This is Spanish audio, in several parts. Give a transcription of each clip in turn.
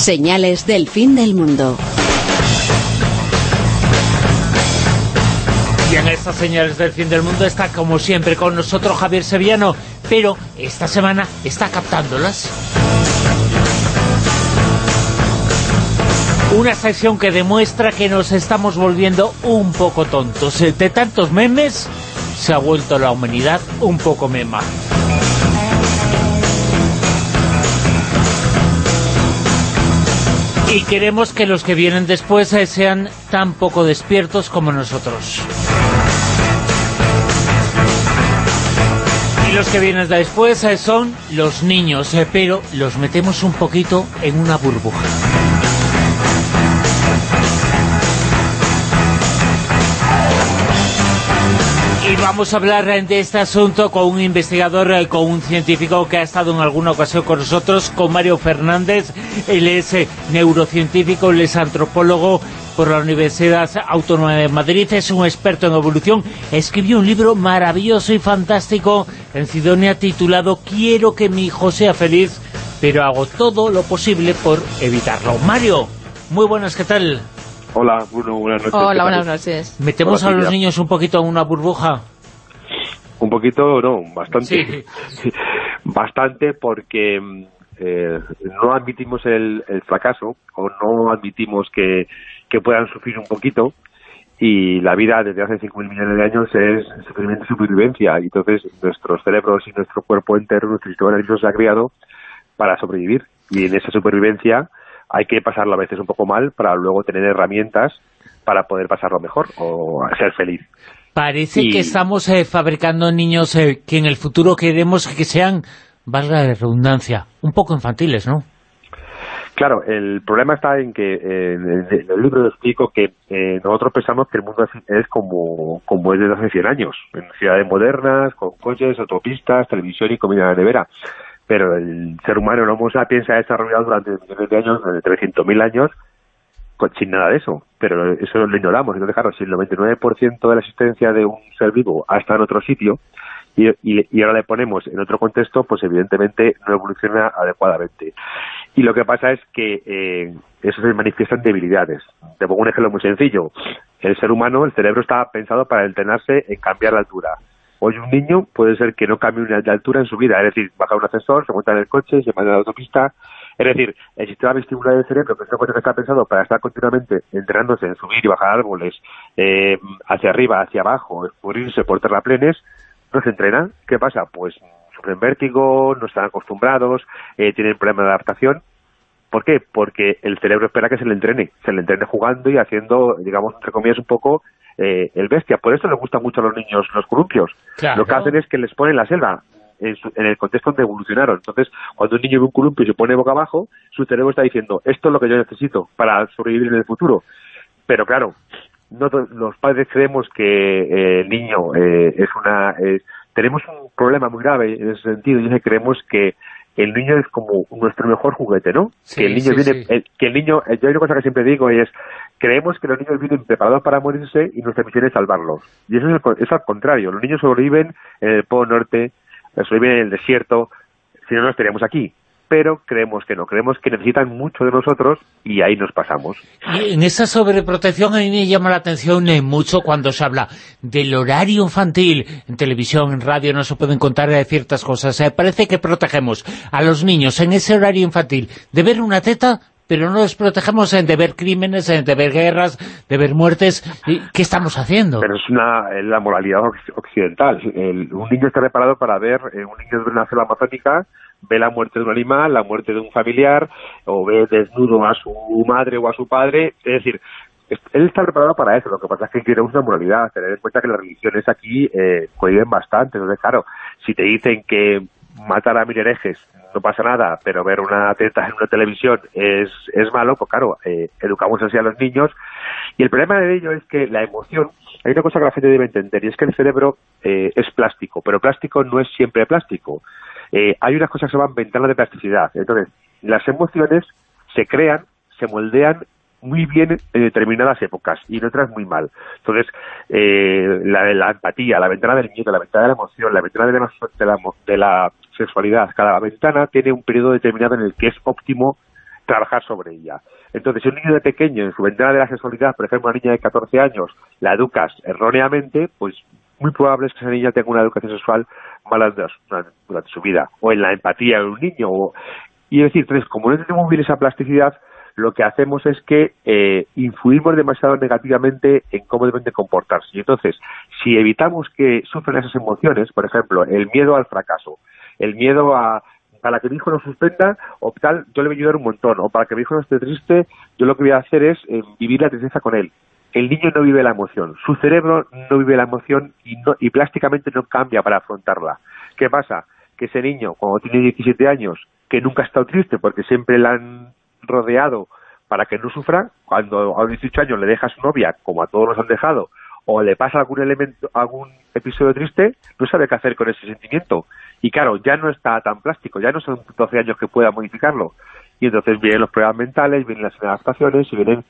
Señales del fin del mundo. Y en estas señales del fin del mundo está, como siempre, con nosotros Javier Sevillano, pero esta semana está captándolas. Una sección que demuestra que nos estamos volviendo un poco tontos. De tantos memes, se ha vuelto la humanidad un poco mema. Y queremos que los que vienen después eh, sean tan poco despiertos como nosotros. Y los que vienen después eh, son los niños, eh, pero los metemos un poquito en una burbuja. Vamos a hablar de este asunto con un investigador, eh, con un científico que ha estado en alguna ocasión con nosotros, con Mario Fernández. Él es eh, neurocientífico, él es antropólogo por la Universidad Autónoma de Madrid, es un experto en evolución. Escribió un libro maravilloso y fantástico en Sidonia titulado Quiero que mi hijo sea feliz, pero hago todo lo posible por evitarlo. Mario, muy buenas, ¿qué tal? Hola, Bruno, buenas noches. Hola, buenas noches. ¿Metemos a los niños un poquito en una burbuja? Un poquito, no, bastante. bastante porque eh, no admitimos el, fracaso o no admitimos que, puedan sufrir un poquito y la vida desde hace 5.000 millones de años es y supervivencia. Y entonces nuestros cerebros y nuestro cuerpo entero, nuestro sistema nervioso se ha criado para sobrevivir. Y en esa supervivencia hay que pasarlo a veces un poco mal para luego tener herramientas para poder pasarlo mejor o ser feliz. Parece que estamos eh, fabricando niños eh, que en el futuro queremos que sean, valga la redundancia, un poco infantiles, ¿no? Claro, el problema está en que en el, libro explico que eh, nosotros pensamos que el mundo es como, como es desde hace 100 años, en ciudades modernas, con coches, autopistas, televisión y comida de nevera pero el ser humano, el Homo sapiens, se ha desarrollado durante millones de años, durante 300.000 años, sin nada de eso. Pero eso lo ignoramos. Entonces, claro, si el 99% de la existencia de un ser vivo ha estado en otro sitio, y, ahora le ponemos en otro contexto, pues evidentemente no evoluciona adecuadamente. Y lo que pasa es que eh, eso se manifiesta en debilidades. Te pongo un ejemplo muy sencillo. El ser humano, el cerebro está pensado para entrenarse en cambiar la altura. Hoy un niño puede ser que no cambie una altura en su vida, es decir, baja un ascensor, se monta en el coche, se manda a la autopista, es decir, el sistema vestibular del cerebro, que es una cosa que está pensado para estar continuamente entrenándose en subir y bajar árboles, eh, hacia arriba, hacia abajo, escurrirse por terraplenes, no se entrena. ¿Qué pasa? Pues sufren vértigo, no están acostumbrados, eh, tienen problemas de adaptación. ¿Por qué? Porque el cerebro espera que se le entrene, se le entrene jugando y haciendo, digamos, entre comillas, un poco eh, el bestia. Por eso les gustan mucho a los niños los columpios. Lo que hacen es que les ponen la selva en, el contexto donde evolucionaron. Entonces, cuando un niño ve un columpio y se pone boca abajo, su cerebro está diciendo, esto es lo que yo necesito para sobrevivir en el futuro. Pero claro, no los padres creemos que eh, el niño eh, es una... tenemos un problema muy grave en ese sentido y es que creemos que el niño es como nuestro mejor juguete, ¿no? que el niño viene, que el niño, yo hay una cosa que siempre digo es, creemos que los niños vienen preparados para morirse y nuestra misión es salvarlos. Y eso es, al contrario, los niños sobreviven en el Polo Norte, sobreviven en el desierto, si no, no estaríamos aquí pero creemos que no, creemos que necesitan mucho de nosotros y ahí nos pasamos. En esa sobreprotección a mí me llama la atención eh, mucho cuando se habla del horario infantil. En televisión, en radio no se pueden contar eh, ciertas cosas. Eh, parece que protegemos a los niños en ese horario infantil de ver una teta pero no los protegemos de ver crímenes, de ver guerras, de ver muertes. ¿Qué estamos haciendo? Pero es una, la moralidad occidental. un niño está preparado para ver, un niño de una selva amazónica ve la muerte de un animal, la muerte de un familiar, o ve desnudo a su madre o a su padre, es decir, él está preparado para eso, lo que pasa es que quiere una moralidad, tener en cuenta que las religiones aquí eh, cohiben bastante, entonces claro, si te dicen que matar a mil herejes no pasa nada, pero ver una teta en una televisión es, es malo, pues claro, eh, educamos así a los niños, y el problema de ello es que la emoción, hay una cosa que la gente debe entender, y es que el cerebro eh, es plástico, pero plástico no es siempre plástico, eh, hay unas cosas que se llaman ventanas de plasticidad. Entonces, las emociones se crean, se moldean muy bien en determinadas épocas y en otras muy mal. Entonces, eh, la, empatía, la ventana del miedo, la ventana de la emoción, la ventana de la, de la, de la sexualidad, cada ventana tiene un periodo determinado en el que es óptimo trabajar sobre ella. Entonces, si un niño de pequeño, en su ventana de la sexualidad, por ejemplo, una niña de 14 años, la educas erróneamente, pues muy probable es que esa niña tenga una educación sexual mala durante su vida, o en la empatía de un niño. Y es decir, entonces, como no tenemos bien esa plasticidad, lo que hacemos es que eh, influimos demasiado negativamente en cómo deben de comportarse. Y entonces, si evitamos que sufran esas emociones, por ejemplo, el miedo al fracaso, el miedo a para que mi hijo no suspenda o tal, yo le voy a ayudar un montón, o para que mi hijo no esté triste, yo lo que voy a hacer es eh, vivir la tristeza con él. El niño no vive la emoción, su cerebro no vive la emoción y, no, y plásticamente no cambia para afrontarla. ¿Qué pasa? Que ese niño, cuando tiene 17 años, que nunca ha estado triste porque siempre la han rodeado para que no sufra, cuando a los 18 años le deja a su novia, como a todos los han dejado, o le pasa algún elemento, algún episodio triste, no sabe qué hacer con ese sentimiento. Y claro, ya no está tan plástico, ya no son 12 años que pueda modificarlo. Y entonces vienen los problemas mentales, vienen las adaptaciones y vienen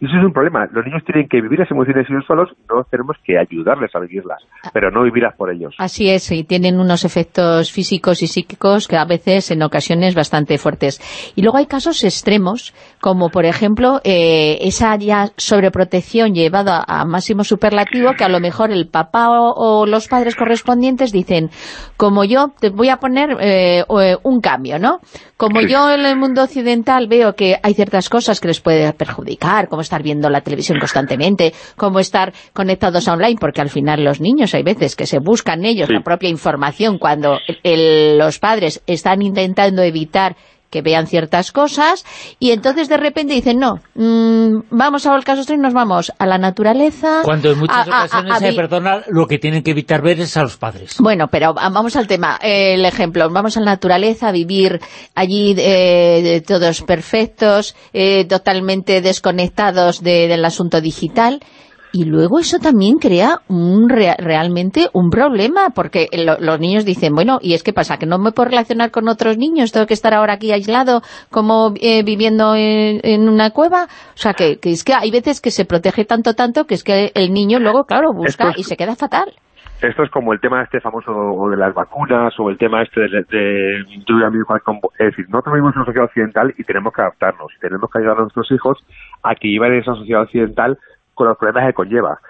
y eso es un problema. Los niños tienen que vivir las emociones ellos solos, no tenemos que ayudarles a vivirlas, pero no vivirlas por ellos. Así es, y tienen unos efectos físicos y psíquicos que a veces, en ocasiones, bastante fuertes. Y luego hay casos extremos, como por ejemplo, eh, esa ya sobreprotección llevada a máximo superlativo, que a lo mejor el papá o, los padres correspondientes dicen, como yo, te voy a poner eh, eh, un cambio, ¿no? Como yo en el mundo occidental veo que hay ciertas cosas que les puede perjudicar, como estar viendo la televisión constantemente, como estar conectados online, porque al final los niños hay veces que se buscan ellos la propia información cuando los padres están intentando evitar que vean ciertas cosas y entonces de repente dicen, no, mmm, vamos al caso y nos vamos a la naturaleza. Cuando en muchas ocasiones, se perdona, lo que tienen que evitar ver es a los padres. Bueno, pero vamos al tema, el ejemplo, vamos a la naturaleza, a vivir allí eh, todos perfectos, eh, totalmente desconectados del asunto digital y luego eso también crea un realmente un problema, porque los niños dicen, bueno, ¿y es que pasa? ¿Que no me puedo relacionar con otros niños? ¿Tengo que estar ahora aquí aislado, como eh, viviendo en, una cueva? O sea, que, es que hay veces que se protege tanto, tanto, que es que el niño luego, claro, busca y se queda fatal. Esto es como el tema este famoso de las vacunas o el tema este de, de, es decir, nosotros vivimos en una sociedad occidental y tenemos que adaptarnos, tenemos que ayudar a nuestros hijos a que vivan en esa sociedad occidental con los problemas que conlleva.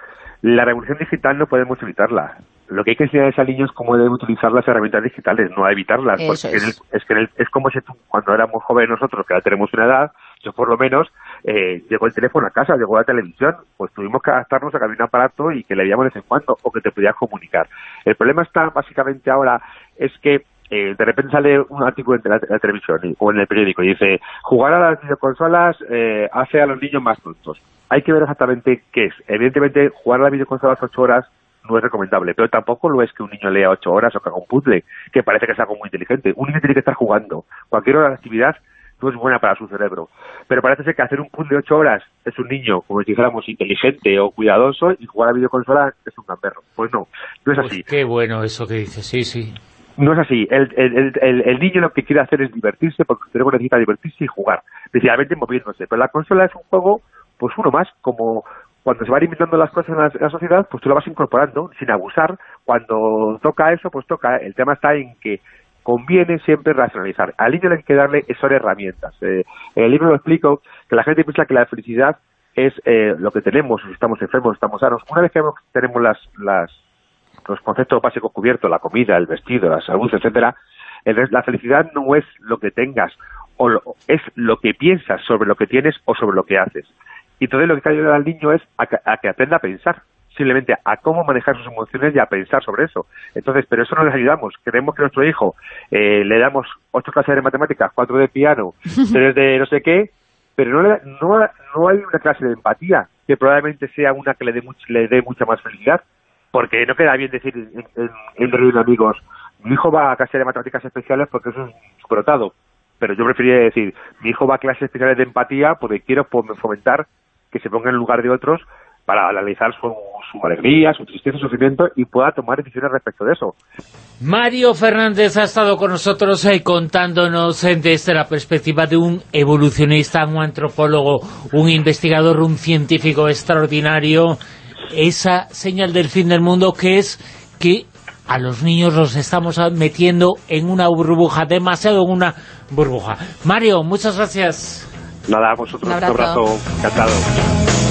La revolución digital no podemos evitarla. Lo que hay que enseñar a niños es cómo deben utilizar las herramientas digitales, no a evitarlas. porque es. que es como si cuando éramos jóvenes nosotros, que ya tenemos una edad, yo por lo menos, eh, llegó el teléfono a casa, llegó la televisión, pues tuvimos que adaptarnos a que había un aparato y que le veíamos de vez en cuando, o que te podías comunicar. El problema está básicamente ahora, es que eh, de repente sale un artículo en la, televisión o en el periódico y dice, jugar a las videoconsolas eh, hace a los niños más tontos hay que ver exactamente qué es. Evidentemente, jugar a la videoconsola ocho horas no es recomendable, pero tampoco lo es que un niño lea ocho horas o que haga un puzzle, que parece que es algo muy inteligente. Un niño tiene que estar jugando. Cualquier hora de actividad no es buena para su cerebro. Pero parece ser que hacer un puzzle de ocho horas es un niño, como si dijéramos, inteligente o cuidadoso, y jugar a la videoconsola es un gamberro. Pues no, no es así. qué bueno eso que dices, sí, sí. No es así. El, el, el, niño lo que quiere hacer es divertirse, porque su cerebro necesita divertirse y jugar, principalmente moviéndose. Pero la consola es un juego pues uno más, como cuando se van inventando las cosas en la, sociedad, pues tú lo vas incorporando sin abusar. Cuando toca eso, pues toca. El tema está en que conviene siempre racionalizar. Al niño hay que darle son herramientas. Eh, en el libro lo explico que la gente piensa que la felicidad es eh, lo que tenemos, si estamos enfermos, estamos sanos. Una vez que tenemos las, las, los conceptos básicos cubiertos, la comida, el vestido, la salud, etcétera, la felicidad no es lo que tengas, o es lo que piensas sobre lo que tienes o sobre lo que haces. Y entonces lo que hay que ayudar al niño es a que, aprenda a pensar, simplemente a cómo manejar sus emociones y a pensar sobre eso. Entonces, pero eso no les ayudamos. Queremos que nuestro hijo eh, le damos ocho clases de matemáticas, cuatro de piano, tres de no sé qué, pero no, no, no hay una clase de empatía que probablemente sea una que le dé, le dé mucha más felicidad. Porque no queda bien decir en, en, de amigos, mi hijo va a clase de matemáticas especiales porque eso es brotado. Pero yo preferiría decir, mi hijo va a clases especiales de empatía porque quiero fomentar que se ponga en lugar de otros para analizar su, alegría, su tristeza, su sufrimiento y pueda tomar decisiones respecto de eso. Mario Fernández ha estado con nosotros eh, contándonos eh, desde la perspectiva de un evolucionista, un antropólogo, un investigador, un científico extraordinario, esa señal del fin del mundo que es que a los niños los estamos metiendo en una burbuja, demasiado en una burbuja. Mario, muchas gracias. Nada, a vosotros. Un abrazo. Un abrazo. Encantado.